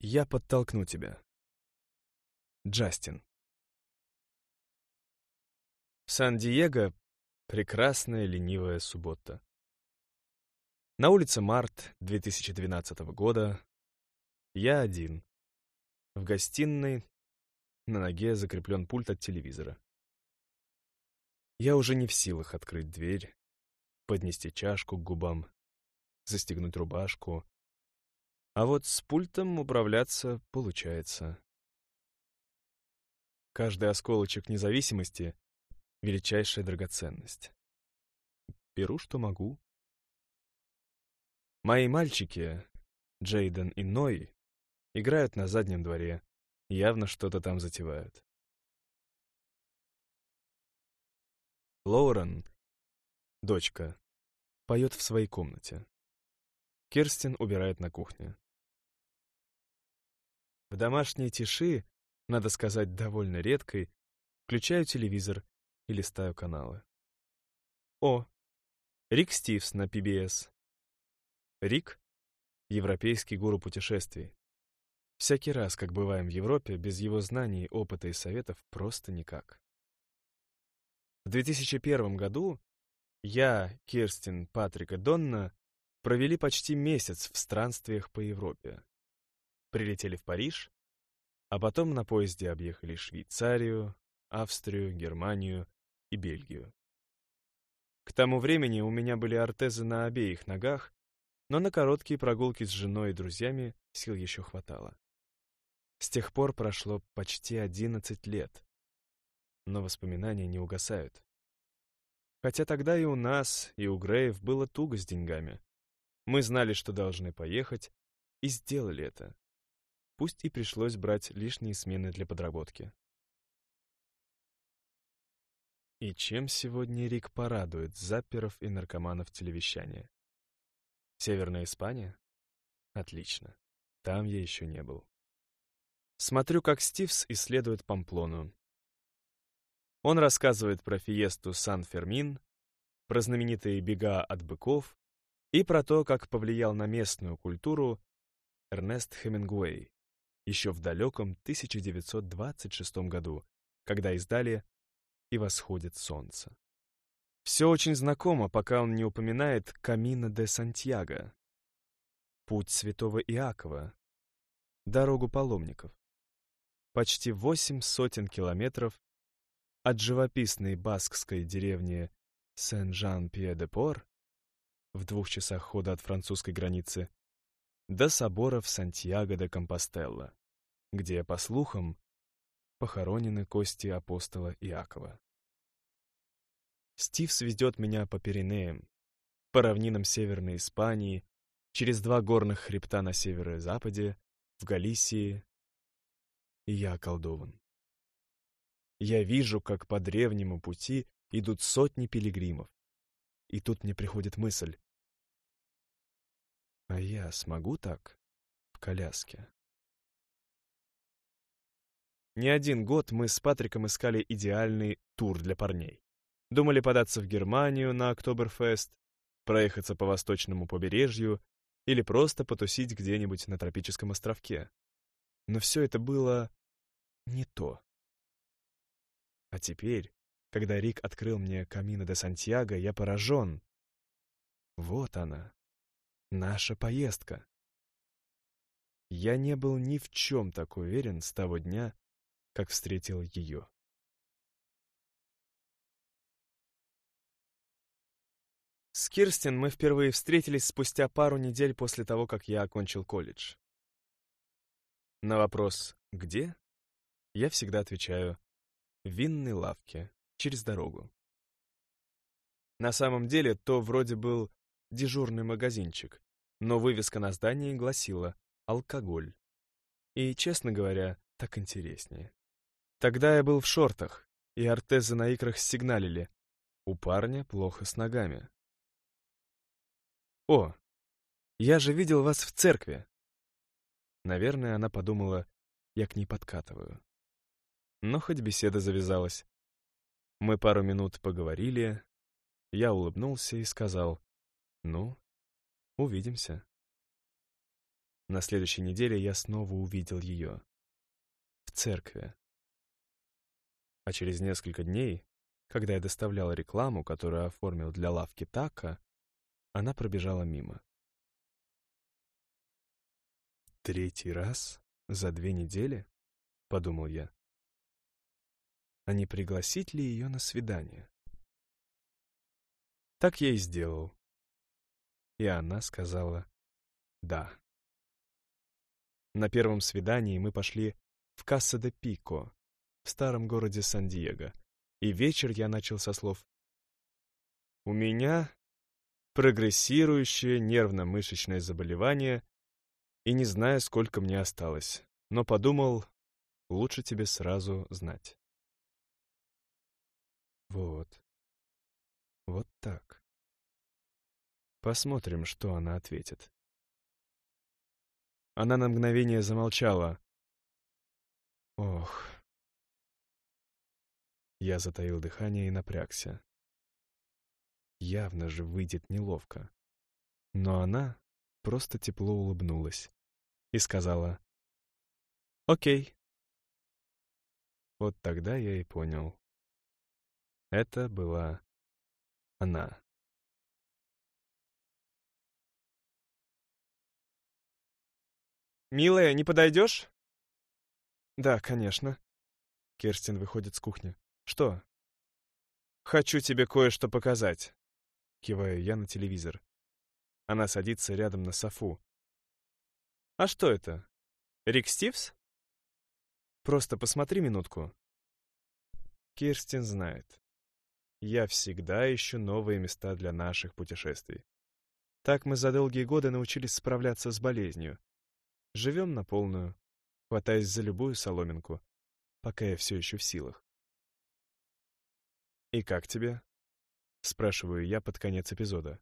Я подтолкну тебя. Джастин. Сан-Диего прекрасная ленивая суббота. На улице март 2012 года. Я один. В гостиной на ноге закреплен пульт от телевизора. Я уже не в силах открыть дверь, поднести чашку к губам, застегнуть рубашку. А вот с пультом управляться получается. Каждый осколочек независимости — величайшая драгоценность. Беру, что могу. Мои мальчики, Джейден и Ной, играют на заднем дворе, явно что-то там затевают. Лоурен, дочка, поет в своей комнате. Керстин убирает на кухне. В домашней тиши, надо сказать, довольно редкой, включаю телевизор и листаю каналы. О, Рик Стивс на PBS. Рик — европейский гуру путешествий. Всякий раз, как бываем в Европе, без его знаний, опыта и советов просто никак. В 2001 году я, Кирстин, Патрик и Донна провели почти месяц в странствиях по Европе. Прилетели в Париж, а потом на поезде объехали Швейцарию, Австрию, Германию и Бельгию. К тому времени у меня были ортезы на обеих ногах, но на короткие прогулки с женой и друзьями сил еще хватало. С тех пор прошло почти 11 лет, но воспоминания не угасают. Хотя тогда и у нас, и у Греев было туго с деньгами. Мы знали, что должны поехать, и сделали это. Пусть и пришлось брать лишние смены для подработки. И чем сегодня Рик порадует заперов и наркоманов телевещания? Северная Испания? Отлично. Там я еще не был. Смотрю, как Стивс исследует Памплону, он рассказывает про фиесту Сан-Фермин, про знаменитые бега от быков и про то, как повлиял на местную культуру Эрнест Хемингуэй еще в далеком 1926 году, когда издали «И восходит солнце». Все очень знакомо, пока он не упоминает Камина де Сантьяго, путь святого Иакова, дорогу паломников. Почти восемь сотен километров от живописной баскской деревни Сен-Жан-Пье-де-Пор в двух часах хода от французской границы до собора в Сантьяго-де-Компостелло, где, по слухам, похоронены кости апостола Иакова. Стив сведет меня по Пиренеям, по равнинам Северной Испании, через два горных хребта на северо-западе, в Галисии, и я околдован. Я вижу, как по древнему пути идут сотни пилигримов. И тут мне приходит мысль. А я смогу так в коляске? Не один год мы с Патриком искали идеальный тур для парней. Думали податься в Германию на Октоберфест, проехаться по восточному побережью или просто потусить где-нибудь на тропическом островке. Но все это было не то. А теперь, когда Рик открыл мне Камино де Сантьяго, я поражен. Вот она, наша поездка. Я не был ни в чем так уверен с того дня, как встретил ее. С Кирстин мы впервые встретились спустя пару недель после того, как я окончил колледж. На вопрос «Где?» я всегда отвечаю в винной лавке, через дорогу. На самом деле, то вроде был дежурный магазинчик, но вывеска на здании гласила «алкоголь». И, честно говоря, так интереснее. Тогда я был в шортах, и артезы на икрах сигналили. У парня плохо с ногами. «О, я же видел вас в церкви!» Наверное, она подумала, я к ней подкатываю но хоть беседа завязалась. Мы пару минут поговорили, я улыбнулся и сказал, «Ну, увидимся». На следующей неделе я снова увидел ее. В церкви. А через несколько дней, когда я доставлял рекламу, которую оформил для лавки Така, она пробежала мимо. «Третий раз? За две недели?» — подумал я. «А не пригласить ли ее на свидание?» Так я и сделал. И она сказала «да». На первом свидании мы пошли в Касса де Пико, в старом городе Сан-Диего, и вечер я начал со слов «У меня прогрессирующее нервно-мышечное заболевание, и не знаю, сколько мне осталось, но подумал, лучше тебе сразу знать». Вот. Вот так. Посмотрим, что она ответит. Она на мгновение замолчала. Ох. Я затаил дыхание и напрягся. Явно же выйдет неловко. Но она просто тепло улыбнулась и сказала «Окей». Вот тогда я и понял. Это была она. «Милая, не подойдешь?» «Да, конечно». Керстин выходит с кухни. «Что?» «Хочу тебе кое-что показать». Киваю я на телевизор. Она садится рядом на софу. «А что это? Рик Стивс?» «Просто посмотри минутку». Керстин знает. Я всегда ищу новые места для наших путешествий. Так мы за долгие годы научились справляться с болезнью. Живем на полную, хватаясь за любую соломинку, пока я все еще в силах. «И как тебе?» — спрашиваю я под конец эпизода.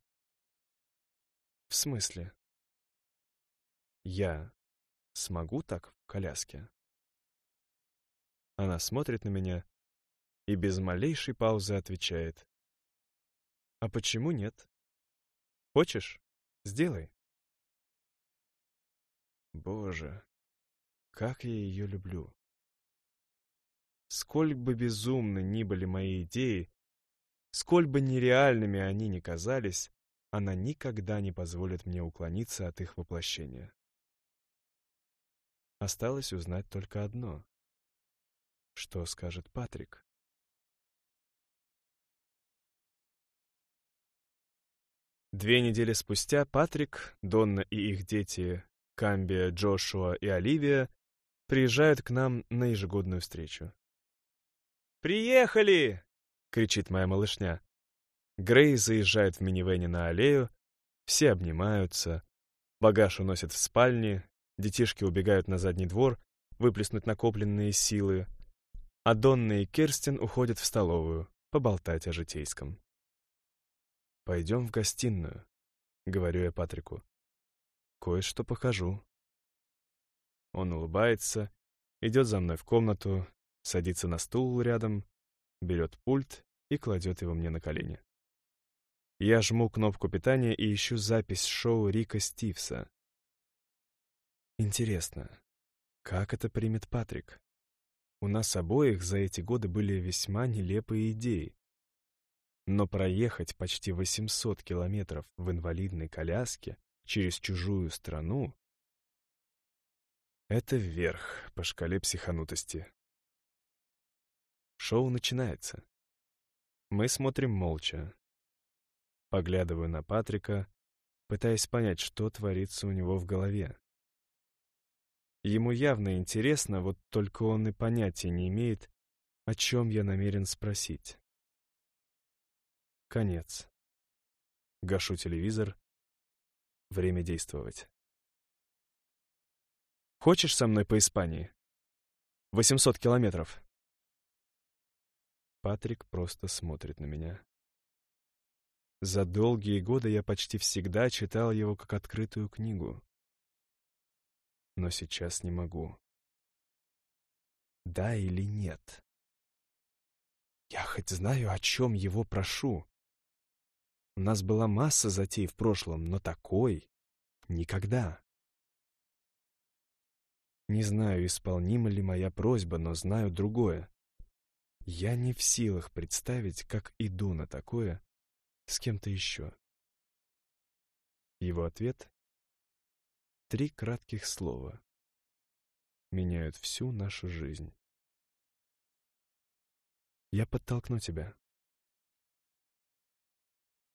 «В смысле?» «Я смогу так в коляске?» Она смотрит на меня и без малейшей паузы отвечает. «А почему нет? Хочешь? Сделай». Боже, как я ее люблю. Сколь бы безумны ни были мои идеи, сколь бы нереальными они ни казались, она никогда не позволит мне уклониться от их воплощения. Осталось узнать только одно. Что скажет Патрик? Две недели спустя Патрик, Донна и их дети Камбия, Джошуа и Оливия приезжают к нам на ежегодную встречу. «Приехали!» — кричит моя малышня. Грей заезжает в минивэне на аллею, все обнимаются, багаж уносят в спальни, детишки убегают на задний двор, выплеснуть накопленные силы, а Донна и Керстин уходят в столовую, поболтать о житейском. «Пойдем в гостиную», — говорю я Патрику. Кое-что покажу. Он улыбается, идет за мной в комнату, садится на стул рядом, берет пульт и кладет его мне на колени. Я жму кнопку питания и ищу запись шоу Рика Стивса. Интересно, как это примет Патрик? У нас обоих за эти годы были весьма нелепые идеи. Но проехать почти 800 километров в инвалидной коляске через чужую страну — это вверх по шкале психанутости. Шоу начинается. Мы смотрим молча. Поглядываю на Патрика, пытаясь понять, что творится у него в голове. Ему явно интересно, вот только он и понятия не имеет, о чем я намерен спросить. Конец. Гашу телевизор Время действовать. Хочешь со мной по Испании? 800 километров. Патрик просто смотрит на меня. За долгие годы я почти всегда читал его как открытую книгу. Но сейчас не могу. Да или нет? Я хоть знаю, о чем его прошу. У нас была масса затей в прошлом, но такой — никогда. Не знаю, исполнима ли моя просьба, но знаю другое. Я не в силах представить, как иду на такое с кем-то еще. Его ответ — три кратких слова. Меняют всю нашу жизнь. Я подтолкну тебя.